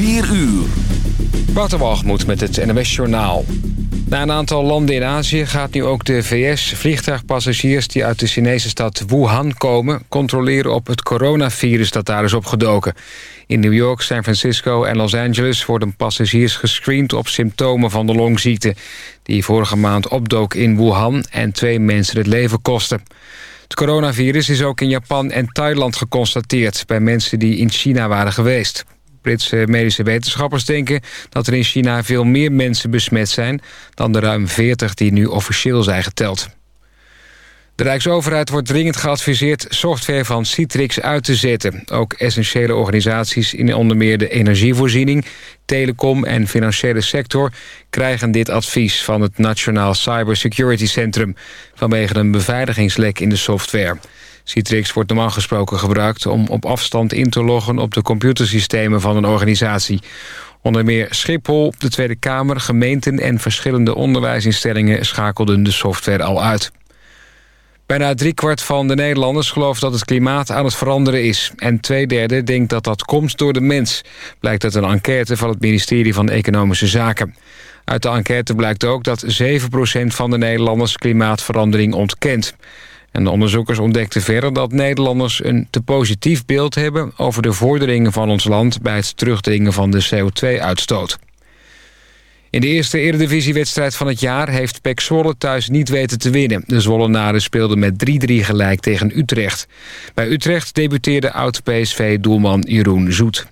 4 uur. Waterwalgemoed met het NWS Journaal. Na een aantal landen in Azië gaat nu ook de VS vliegtuigpassagiers... die uit de Chinese stad Wuhan komen... controleren op het coronavirus dat daar is opgedoken. In New York, San Francisco en Los Angeles... worden passagiers gescreend op symptomen van de longziekte... die vorige maand opdook in Wuhan en twee mensen het leven kostte. Het coronavirus is ook in Japan en Thailand geconstateerd... bij mensen die in China waren geweest. Britse medische wetenschappers denken dat er in China veel meer mensen besmet zijn... dan de ruim 40 die nu officieel zijn geteld. De Rijksoverheid wordt dringend geadviseerd software van Citrix uit te zetten. Ook essentiële organisaties in onder meer de energievoorziening, telecom en financiële sector krijgen dit advies van het Nationaal Cybersecurity Centrum vanwege een beveiligingslek in de software. Citrix wordt normaal gesproken gebruikt om op afstand in te loggen op de computersystemen van een organisatie. Onder meer Schiphol, de Tweede Kamer, gemeenten en verschillende onderwijsinstellingen schakelden de software al uit. Bijna driekwart van de Nederlanders gelooft dat het klimaat aan het veranderen is. En twee derde denkt dat dat komt door de mens. Blijkt uit een enquête van het ministerie van Economische Zaken. Uit de enquête blijkt ook dat 7% van de Nederlanders klimaatverandering ontkent. En de onderzoekers ontdekten verder dat Nederlanders een te positief beeld hebben... over de vorderingen van ons land bij het terugdringen van de CO2-uitstoot. In de eerste eredivisiewedstrijd van het jaar heeft PEC Zwolle thuis niet weten te winnen. De Zwollenaren speelden met 3-3 gelijk tegen Utrecht. Bij Utrecht debuteerde oud-PSV-doelman Jeroen Zoet.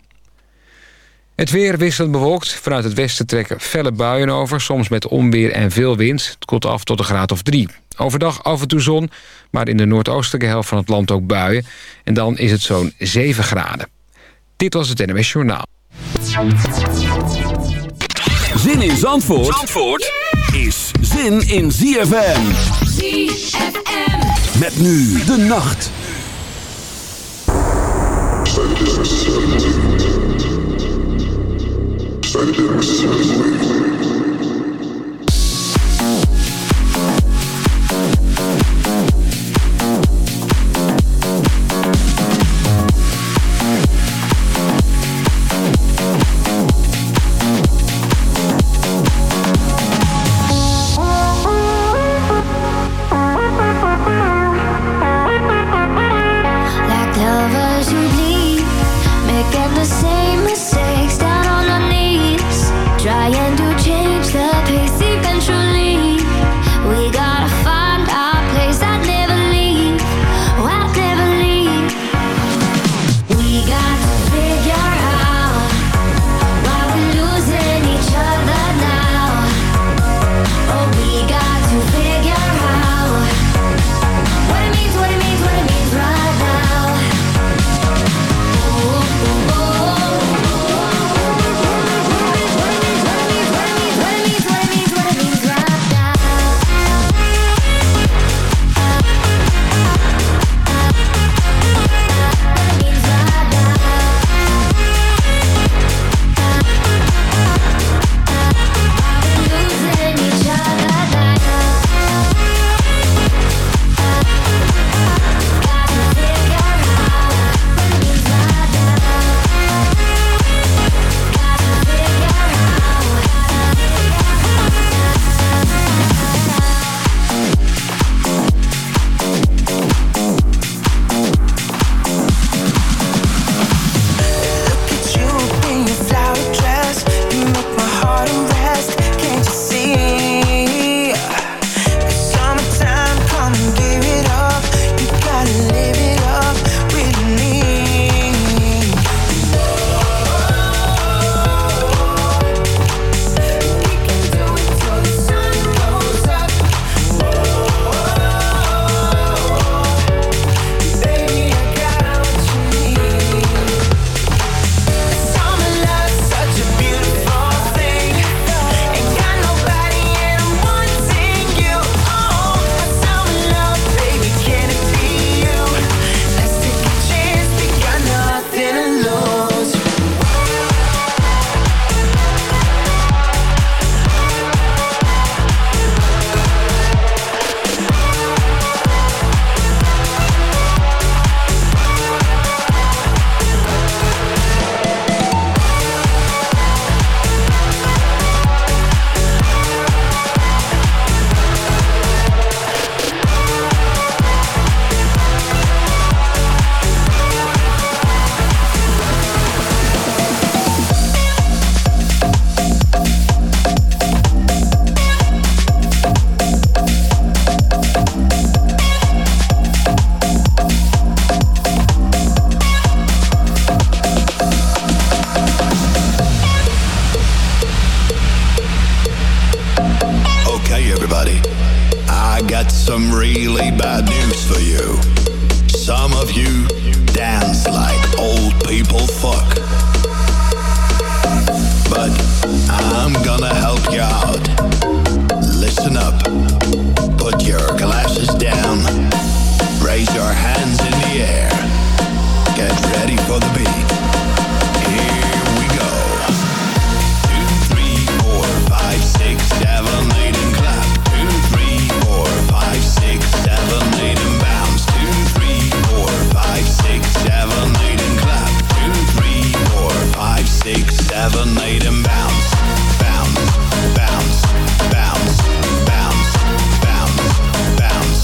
Het weer wisselend bewolkt. Vanuit het westen trekken felle buien over, soms met onweer en veel wind. Het koelt af tot een graad of drie. Overdag af en toe zon, maar in de noordoostelijke helft van het land ook buien. En dan is het zo'n 7 graden. Dit was het NMS Journaal. Zin in Zandvoort, Zandvoort is zin in ZFM. ZFM. Met nu de nacht. Really bad news for you. Some of you dance like old people fuck. But I'm gonna help you out. Listen up. Put your glasses down. Raise your hands in the air. Get ready for the beat. serenade and bounce, bounce, bounce, bounce, bounce, bounce, bounce,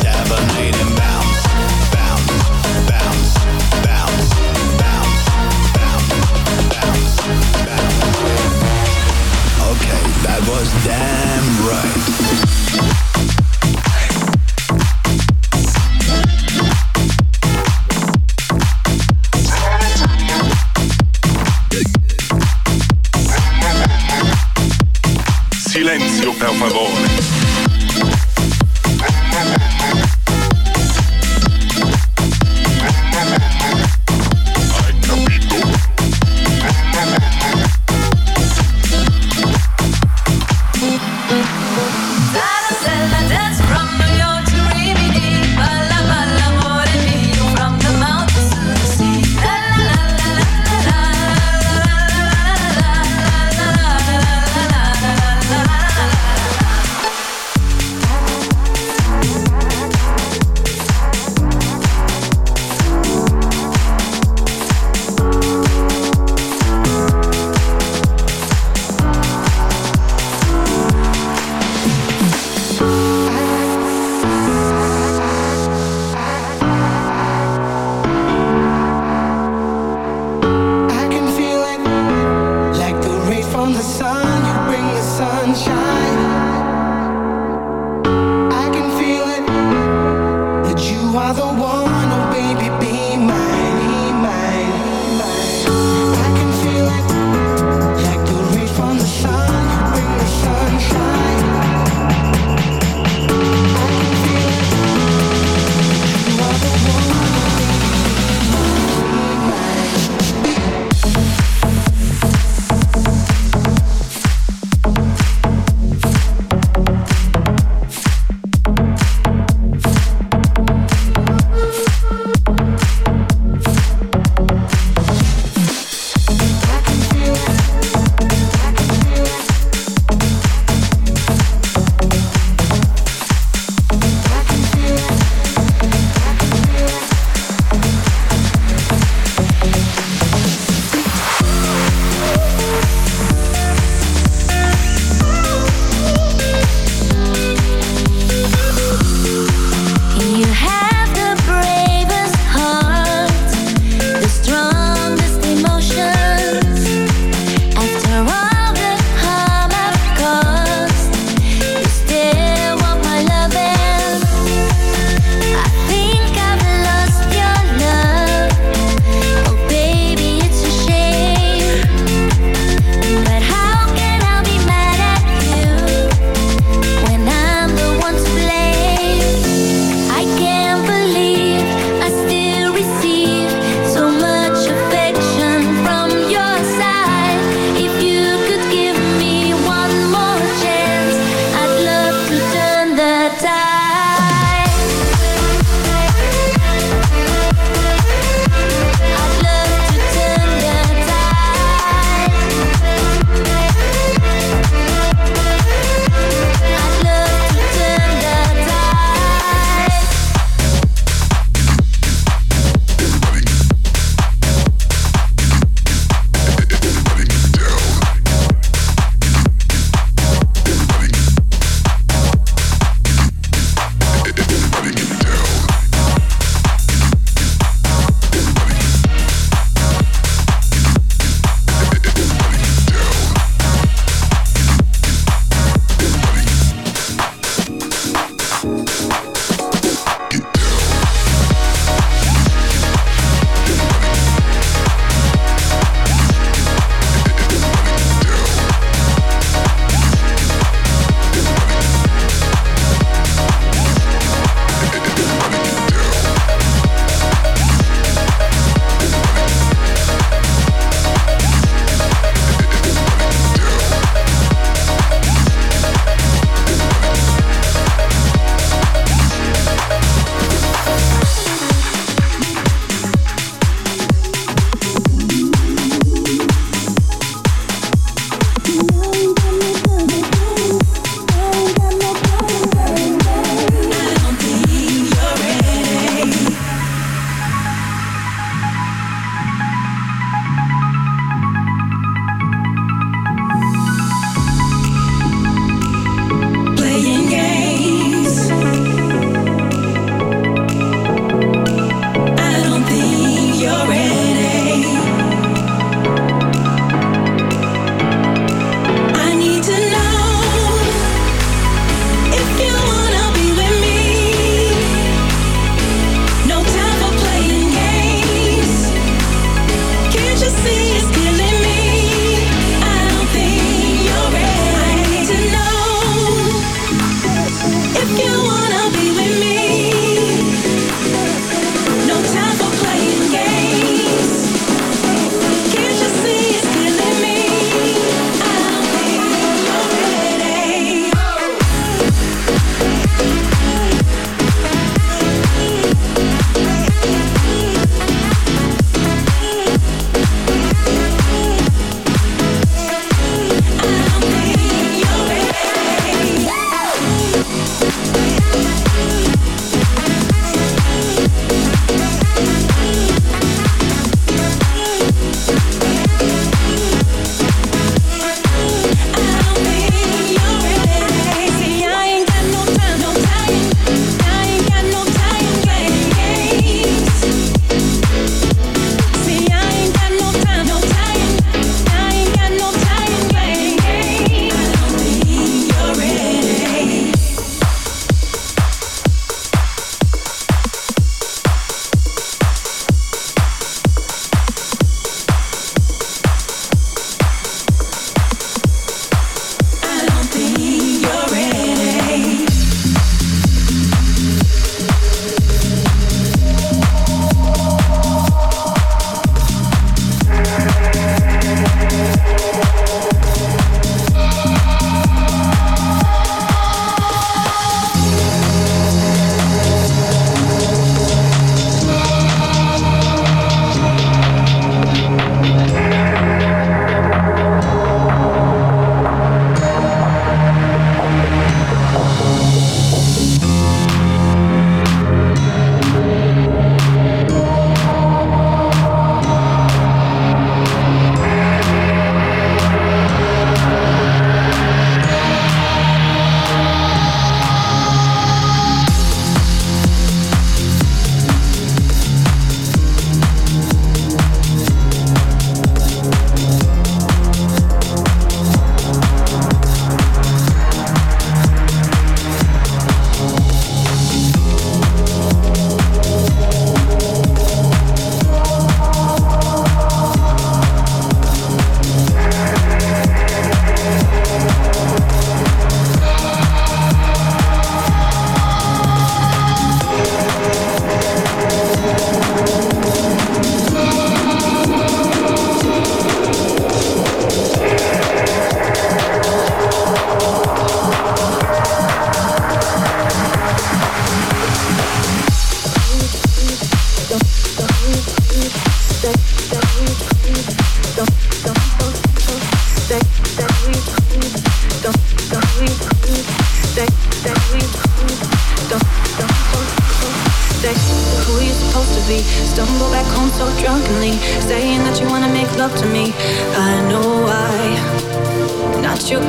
serenade and bounce, bounce, bounce, bounce, bounce, bounce, bounce. Okay, that was that.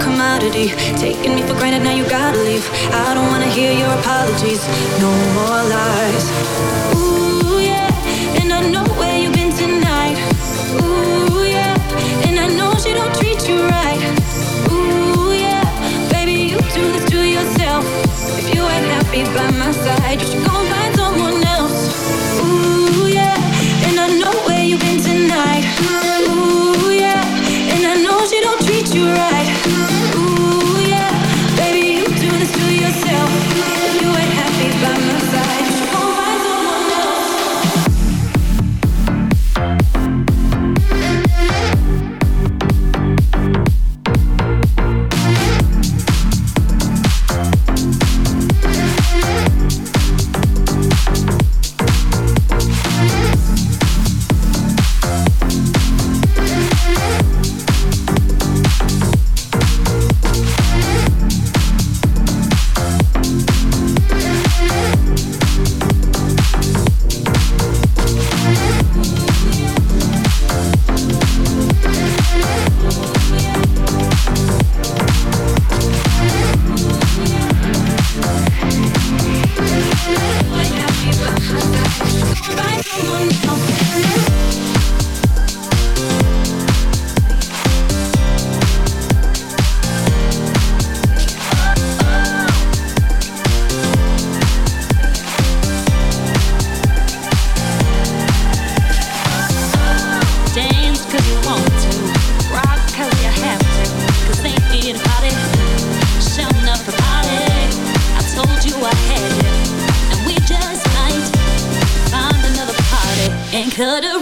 commodity. Taking me for granted, now you gotta leave. I don't wanna hear your apologies. No more lies. Ooh, yeah, and I know where you've been tonight. Ooh, yeah, and I know she don't treat you right. Ooh, yeah, baby, you do this to yourself. If you ain't happy by my side, you should go could have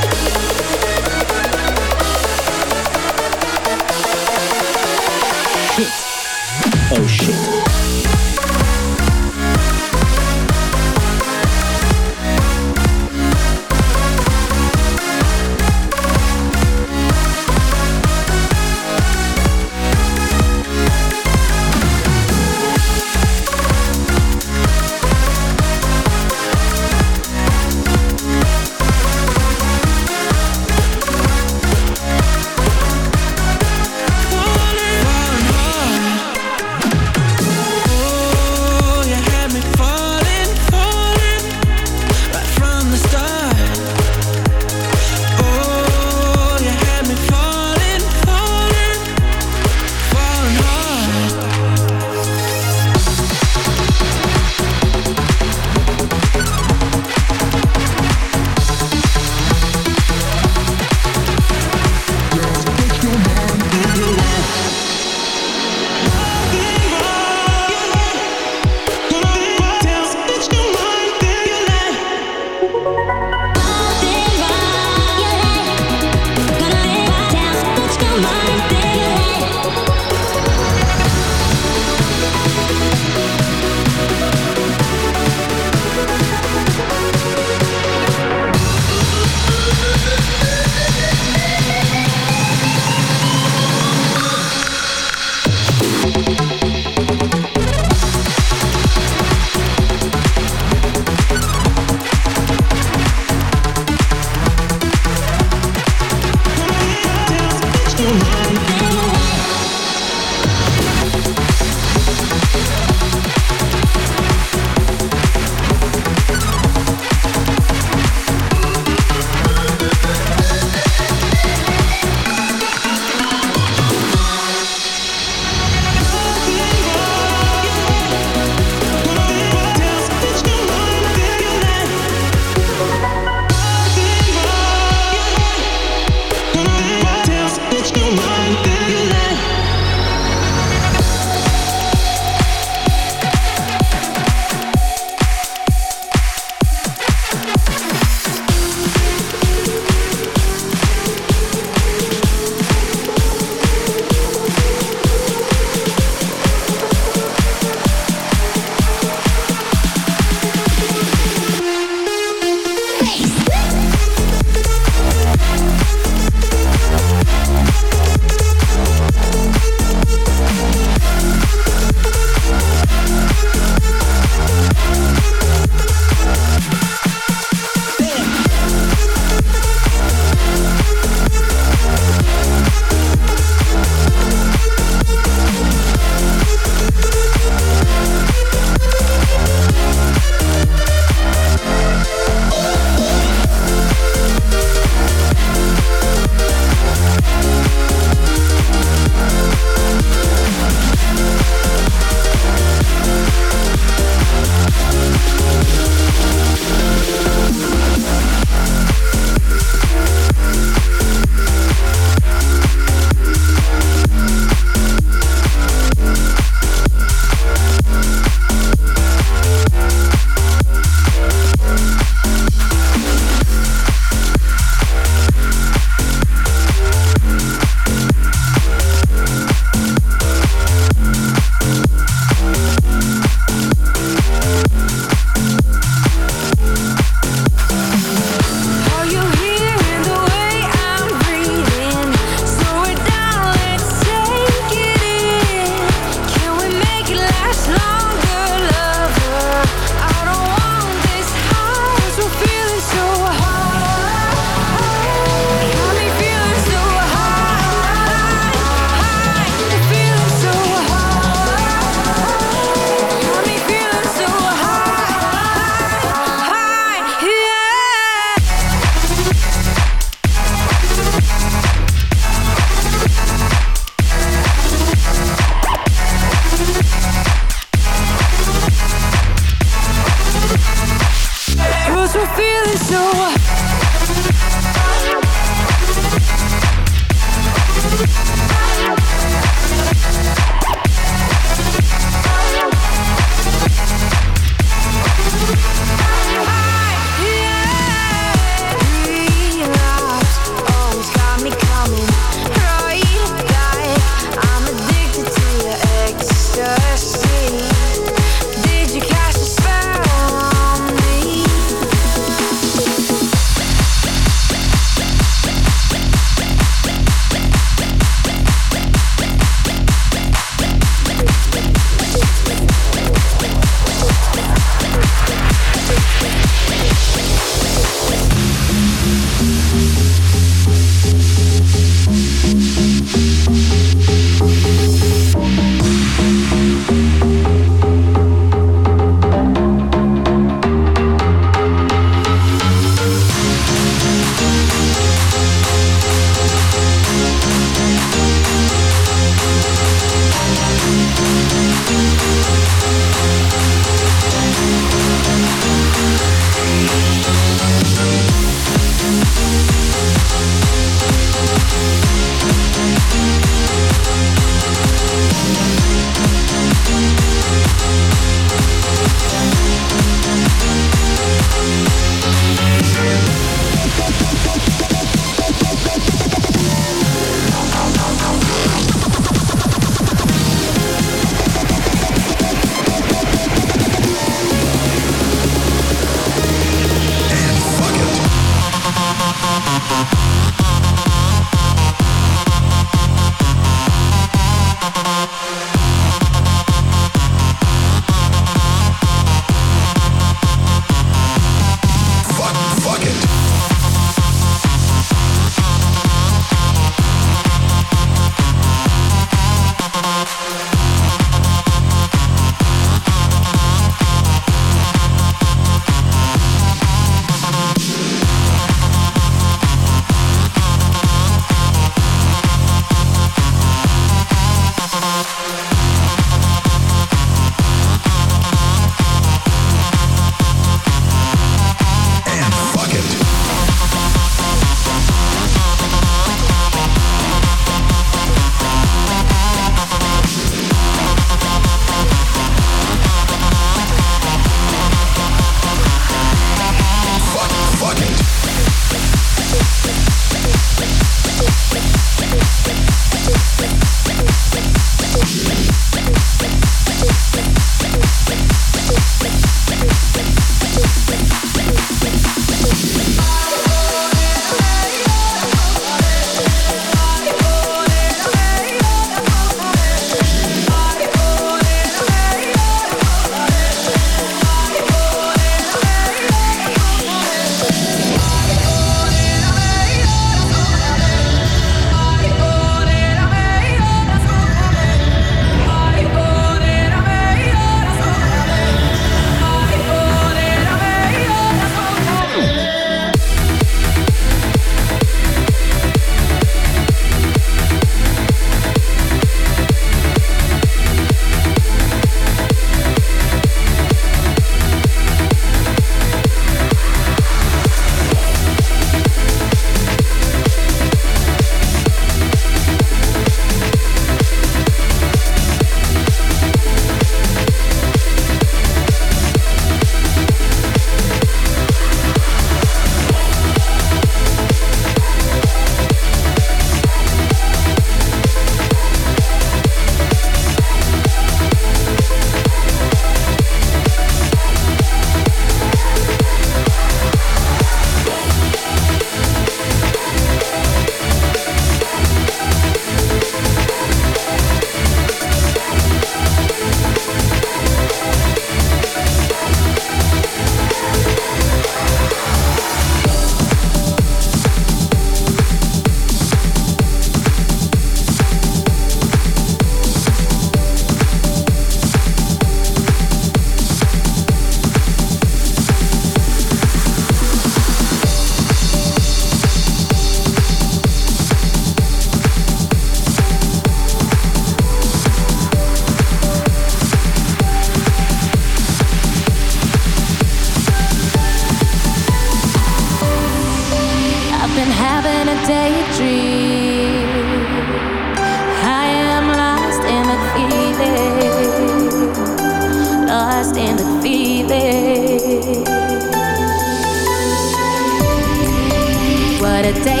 day.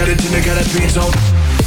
got a dream, I got a dream, zone.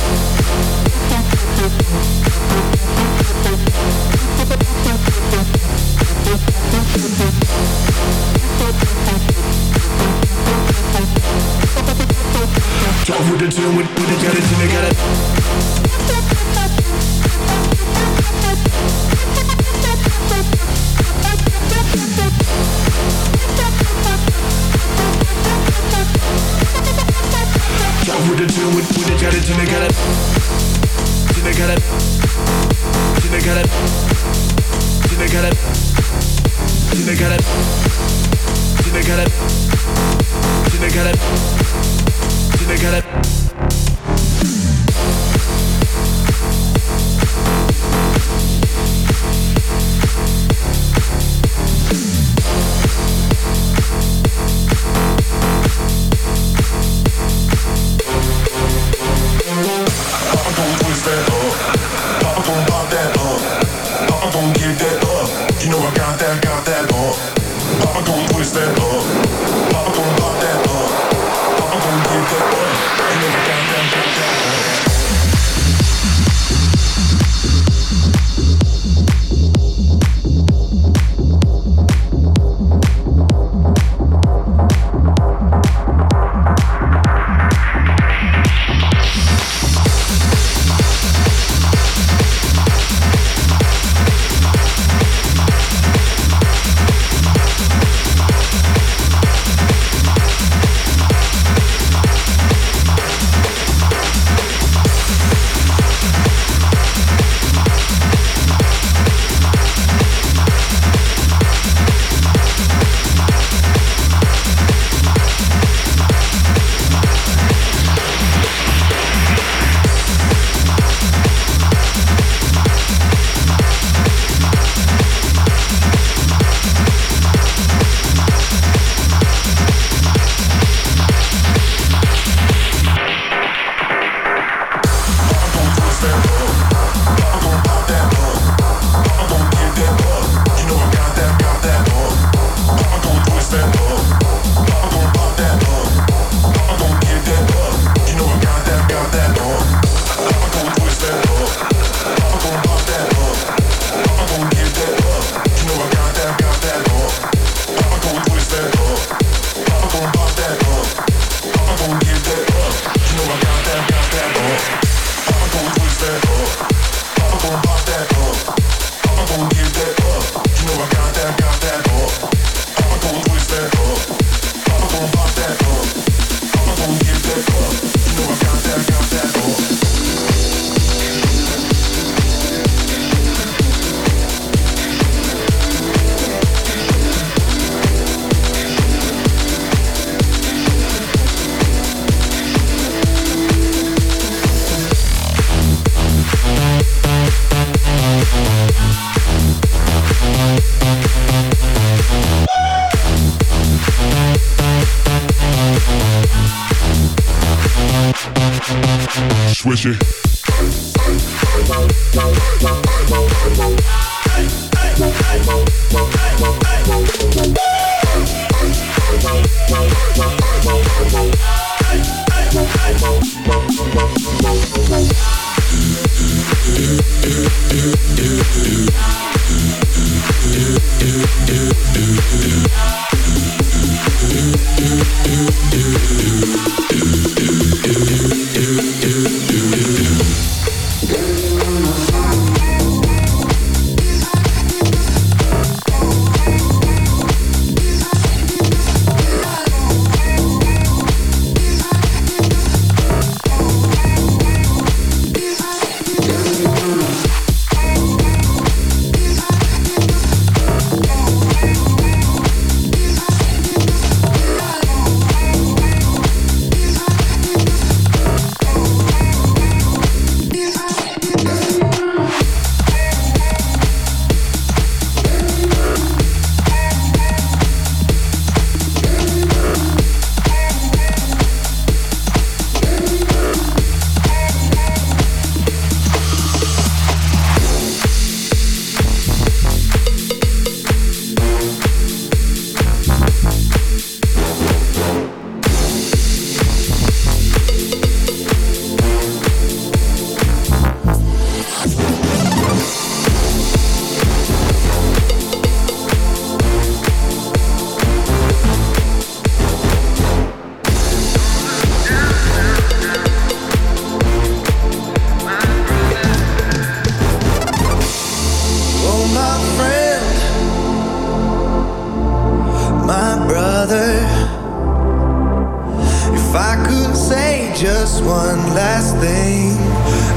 just one last thing.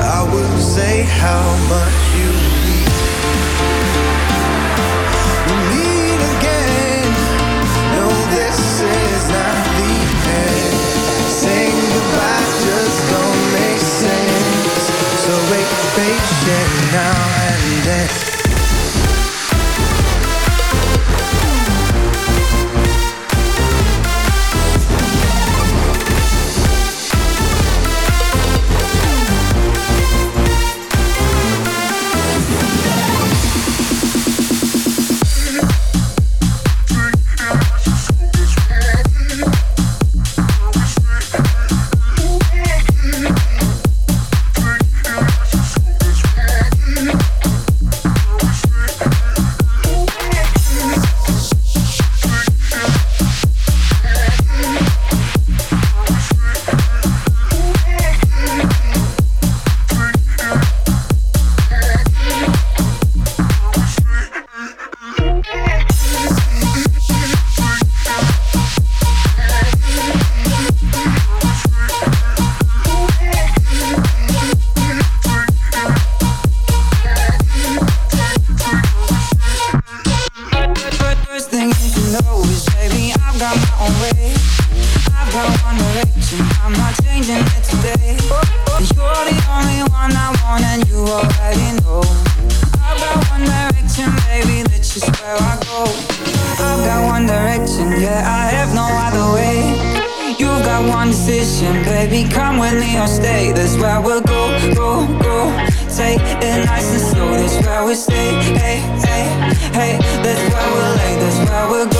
I will say how much. take it nice and slow. That's where we stay. Hey, hey, hey. That's where we're late. That's where we're.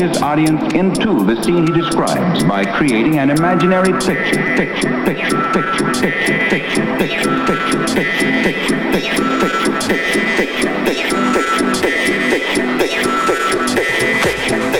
His audience into the scene he describes by creating an imaginary picture, picture, picture, picture, picture, picture, picture, picture, picture, picture, picture, picture, picture, picture, picture, picture, picture, picture, picture,